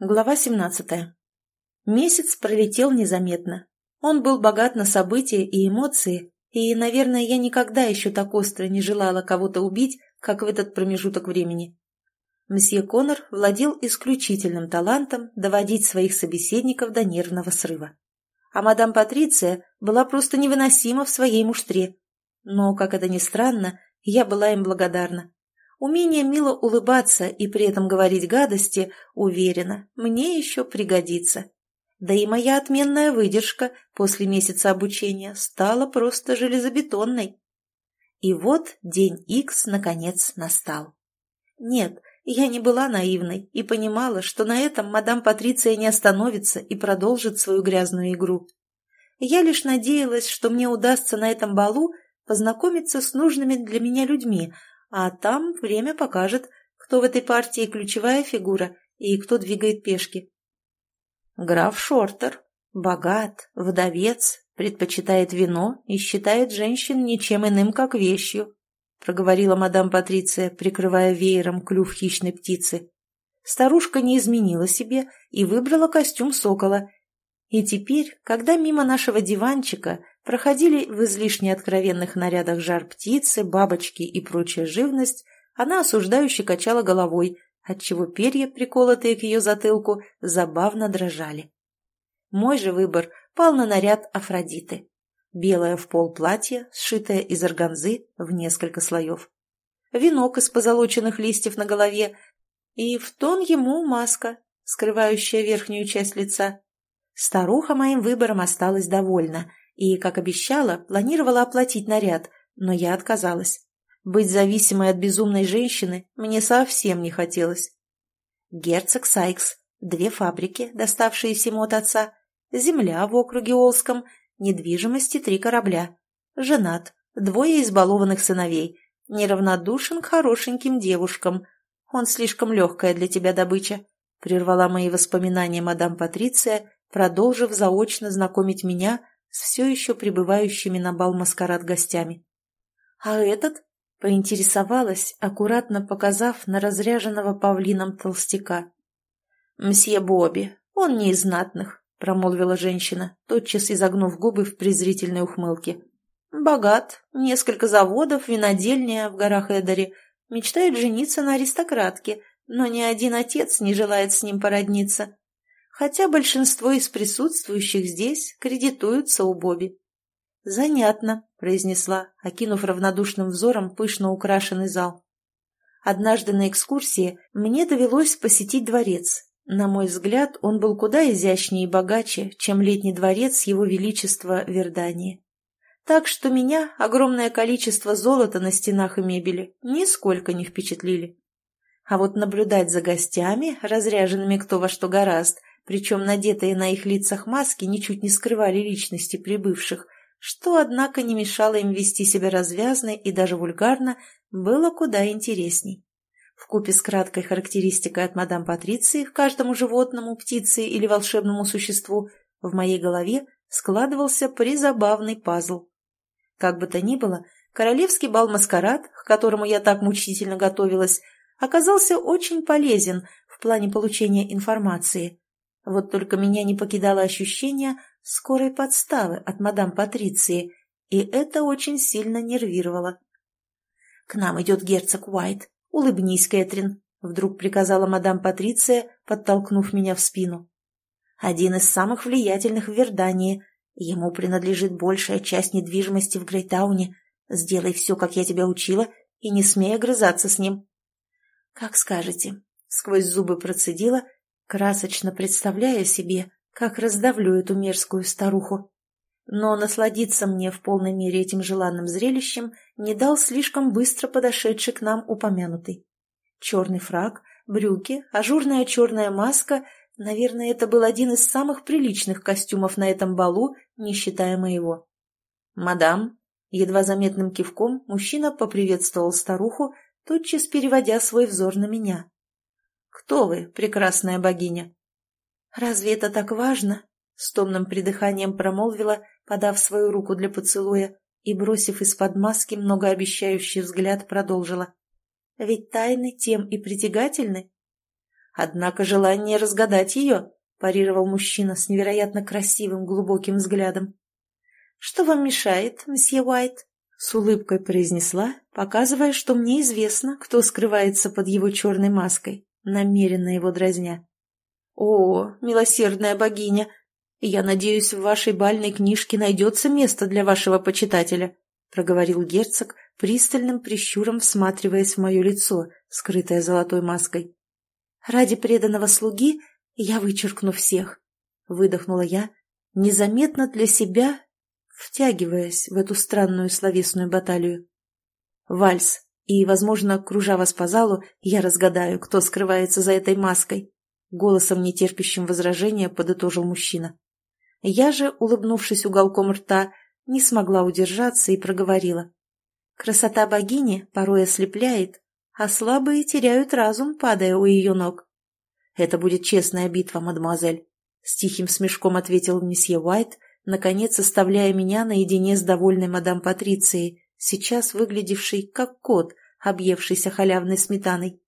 Глава 17. Месяц пролетел незаметно. Он был богат на события и эмоции, и, наверное, я никогда еще так остро не желала кого-то убить, как в этот промежуток времени. Мсье Коннор владел исключительным талантом доводить своих собеседников до нервного срыва. А мадам Патриция была просто невыносима в своей муштре. Но, как это ни странно, я была им благодарна. Умение мило улыбаться и при этом говорить гадости, уверена, мне еще пригодится. Да и моя отменная выдержка после месяца обучения стала просто железобетонной. И вот день Икс наконец настал. Нет, я не была наивной и понимала, что на этом мадам Патриция не остановится и продолжит свою грязную игру. Я лишь надеялась, что мне удастся на этом балу познакомиться с нужными для меня людьми, а там время покажет, кто в этой партии ключевая фигура и кто двигает пешки. Граф Шортер. Богат, вдовец, предпочитает вино и считает женщин ничем иным, как вещью, проговорила мадам Патриция, прикрывая веером клюв хищной птицы. Старушка не изменила себе и выбрала костюм сокола. И теперь, когда мимо нашего диванчика проходили в излишне откровенных нарядах жар птицы, бабочки и прочая живность, она осуждающе качала головой, отчего перья, приколотые к ее затылку, забавно дрожали. Мой же выбор пал на наряд Афродиты. Белое в пол платье, сшитое из органзы в несколько слоев. Венок из позолоченных листьев на голове и в тон ему маска, скрывающая верхнюю часть лица. Старуха моим выбором осталась довольна и, как обещала, планировала оплатить наряд, но я отказалась. Быть зависимой от безумной женщины мне совсем не хотелось. Герцог Сайкс, две фабрики, доставшиеся ему от отца, земля в округе Олском, недвижимости три корабля, женат, двое избалованных сыновей, неравнодушен к хорошеньким девушкам. Он слишком легкая для тебя добыча, — прервала мои воспоминания мадам Патриция, продолжив заочно знакомить меня с все еще пребывающими на бал маскарад гостями. «А этот?» — поинтересовалась, аккуратно показав на разряженного павлином толстяка. «Мсье Бобби, он не из знатных», — промолвила женщина, тотчас изогнув губы в презрительной ухмылке. «Богат, несколько заводов, винодельня в горах Эдаре, мечтает жениться на аристократке, но ни один отец не желает с ним породниться хотя большинство из присутствующих здесь кредитуются у Бобби. «Занятно», — произнесла, окинув равнодушным взором пышно украшенный зал. Однажды на экскурсии мне довелось посетить дворец. На мой взгляд, он был куда изящнее и богаче, чем летний дворец его величества Вердании. Так что меня огромное количество золота на стенах и мебели нисколько не впечатлили. А вот наблюдать за гостями, разряженными кто во что гораст, причем надетые на их лицах маски ничуть не скрывали личности прибывших, что, однако, не мешало им вести себя развязно и даже вульгарно, было куда интересней. Вкупе с краткой характеристикой от мадам Патриции к каждому животному, птице или волшебному существу в моей голове складывался призабавный пазл. Как бы то ни было, королевский бал-маскарад, к которому я так мучительно готовилась, оказался очень полезен в плане получения информации. Вот только меня не покидало ощущение скорой подставы от мадам Патриции, и это очень сильно нервировало. «К нам идет герцог Уайт. Улыбнись, Кэтрин», — вдруг приказала мадам Патриция, подтолкнув меня в спину. «Один из самых влиятельных в Вердании. Ему принадлежит большая часть недвижимости в Грейтауне. Сделай все, как я тебя учила, и не смей огрызаться с ним». «Как скажете», — сквозь зубы процедила, — красочно представляя себе, как раздавлю эту мерзкую старуху. Но насладиться мне в полной мере этим желанным зрелищем не дал слишком быстро подошедший к нам упомянутый. Черный фраг, брюки, ажурная черная маска — Наверное, это был один из самых приличных костюмов на этом балу, не считая моего. «Мадам», едва заметным кивком, мужчина поприветствовал старуху, тотчас переводя свой взор на меня. «Кто вы, прекрасная богиня?» «Разве это так важно?» — с томным придыханием промолвила, подав свою руку для поцелуя, и, бросив из-под маски многообещающий взгляд, продолжила. «Ведь тайны тем и притягательны». Однако желание разгадать ее, парировал мужчина с невероятно красивым глубоким взглядом. «Что вам мешает, мсье Уайт?» С улыбкой произнесла, показывая, что мне известно, кто скрывается под его черной маской, намеренно его дразня. «О, милосердная богиня! Я надеюсь, в вашей бальной книжке найдется место для вашего почитателя», проговорил герцог, пристальным прищуром всматриваясь в мое лицо, скрытое золотой маской. «Ради преданного слуги я вычеркну всех», — выдохнула я, незаметно для себя втягиваясь в эту странную словесную баталию. Вальс, и, возможно, кружа вас по залу, я разгадаю, кто скрывается за этой маской. Голосом, нетерпящим возражения, подытожил мужчина. Я же, улыбнувшись уголком рта, не смогла удержаться и проговорила. Красота богини порой ослепляет, а слабые теряют разум, падая у ее ног. «Это будет честная битва, мадемуазель», — с тихим смешком ответил месье Уайт, наконец оставляя меня наедине с довольной мадам Патрицией, сейчас выглядевшей как кот, объевшийся халявной сметаной.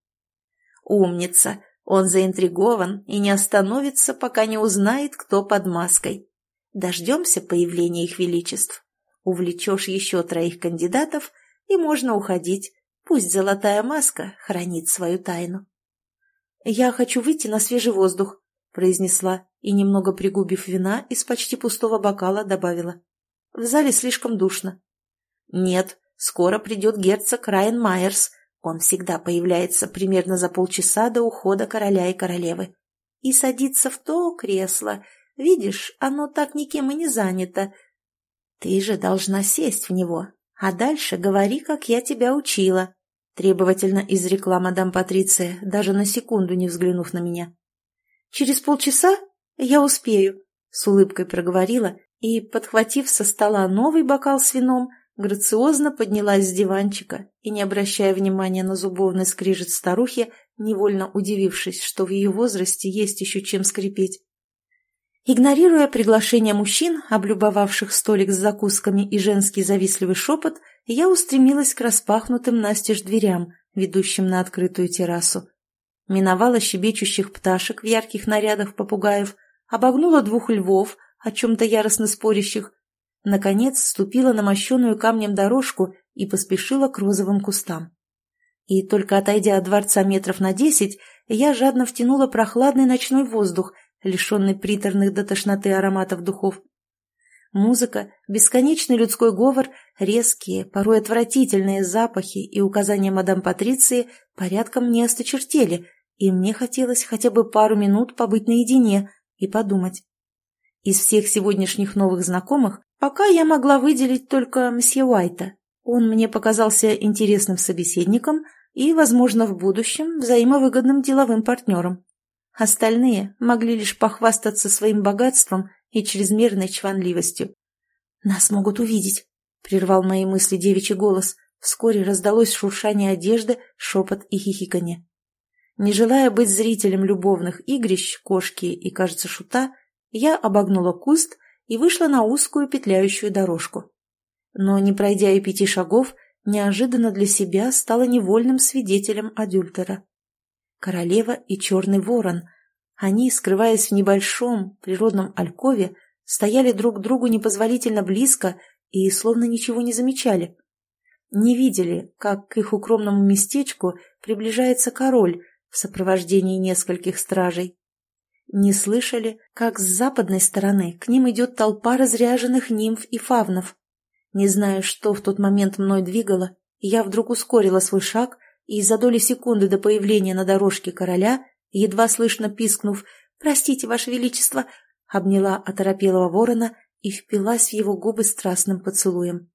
«Умница! Он заинтригован и не остановится, пока не узнает, кто под маской. Дождемся появления их величеств. Увлечешь еще троих кандидатов, и можно уходить. Пусть золотая маска хранит свою тайну». «Я хочу выйти на свежий воздух», — произнесла и, немного пригубив вина, из почти пустого бокала добавила. «В зале слишком душно». «Нет, скоро придет герцог Райан Майерс. Он всегда появляется примерно за полчаса до ухода короля и королевы. И садится в то кресло. Видишь, оно так никем и не занято. Ты же должна сесть в него, а дальше говори, как я тебя учила», — требовательно изрекла мадам Патриция, даже на секунду не взглянув на меня. «Через полчаса я успею», — с улыбкой проговорила и, подхватив со стола новый бокал с вином, грациозно поднялась с диванчика и, не обращая внимания на зубовный скрижет старухи, невольно удивившись, что в ее возрасте есть еще чем скрипеть. Игнорируя приглашение мужчин, облюбовавших столик с закусками и женский завистливый шепот, я устремилась к распахнутым настежь дверям, ведущим на открытую террасу миновала щебечущих пташек в ярких нарядах попугаев, обогнула двух львов, о чем-то яростно спорящих, наконец ступила на мощеную камнем дорожку и поспешила к розовым кустам. И только отойдя от дворца метров на десять, я жадно втянула прохладный ночной воздух, лишенный приторных до тошноты ароматов духов. Музыка, бесконечный людской говор, резкие, порой отвратительные запахи и указания мадам Патриции порядком не осточертели, и мне хотелось хотя бы пару минут побыть наедине и подумать. Из всех сегодняшних новых знакомых пока я могла выделить только мсье Уайта. Он мне показался интересным собеседником и, возможно, в будущем взаимовыгодным деловым партнером. Остальные могли лишь похвастаться своим богатством и чрезмерной чванливостью. «Нас могут увидеть», — прервал мои мысли девичий голос. Вскоре раздалось шуршание одежды, шепот и хихиканье. Не желая быть зрителем любовных игрищ, кошки и, кажется, шута, я обогнула куст и вышла на узкую петляющую дорожку. Но, не пройдя и пяти шагов, неожиданно для себя стала невольным свидетелем адюльтера. Королева и черный ворон. Они, скрываясь в небольшом природном алькове, стояли друг к другу непозволительно близко и словно ничего не замечали. Не видели, как к их укромному местечку приближается король, в сопровождении нескольких стражей. Не слышали, как с западной стороны к ним идет толпа разряженных нимф и фавнов. Не знаю, что в тот момент мной двигало, я вдруг ускорила свой шаг и за доли секунды до появления на дорожке короля, едва слышно пискнув «Простите, Ваше Величество!», обняла оторопелого ворона и впилась в его губы страстным поцелуем.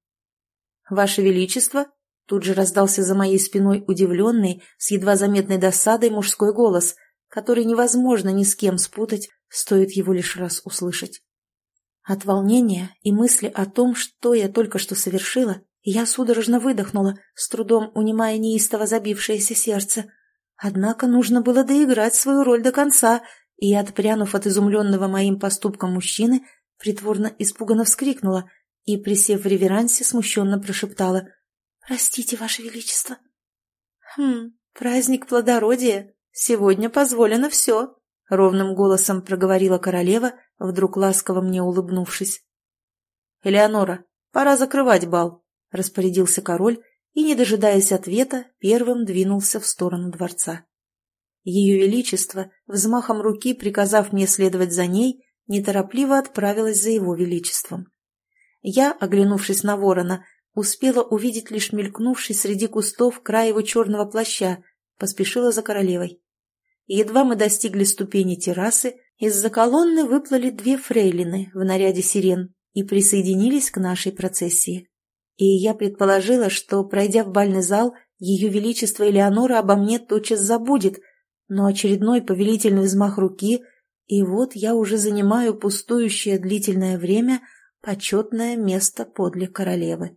«Ваше Величество!» Тут же раздался за моей спиной удивленный, с едва заметной досадой мужской голос, который невозможно ни с кем спутать, стоит его лишь раз услышать. От волнения и мысли о том, что я только что совершила, я судорожно выдохнула, с трудом унимая неистово забившееся сердце. Однако нужно было доиграть свою роль до конца, и, отпрянув от изумленного моим поступком мужчины, притворно испуганно вскрикнула и, присев в реверансе, смущенно прошептала — «Простите, Ваше Величество». «Хм, праздник плодородия», — сегодня позволено все», — ровным голосом проговорила королева, вдруг ласково мне улыбнувшись. «Элеонора, пора закрывать бал», — распорядился король и, не дожидаясь ответа, первым двинулся в сторону дворца. Ее Величество, взмахом руки приказав мне следовать за ней, неторопливо отправилась за его Величеством. Я, оглянувшись на ворона, успела увидеть лишь мелькнувший среди кустов край его черного плаща, поспешила за королевой. Едва мы достигли ступени террасы, из-за колонны выплыли две фрейлины в наряде сирен и присоединились к нашей процессии. И я предположила, что, пройдя в бальный зал, ее величество Элеонора обо мне тотчас забудет, но очередной повелительный взмах руки, и вот я уже занимаю пустующее длительное время почетное место подле королевы.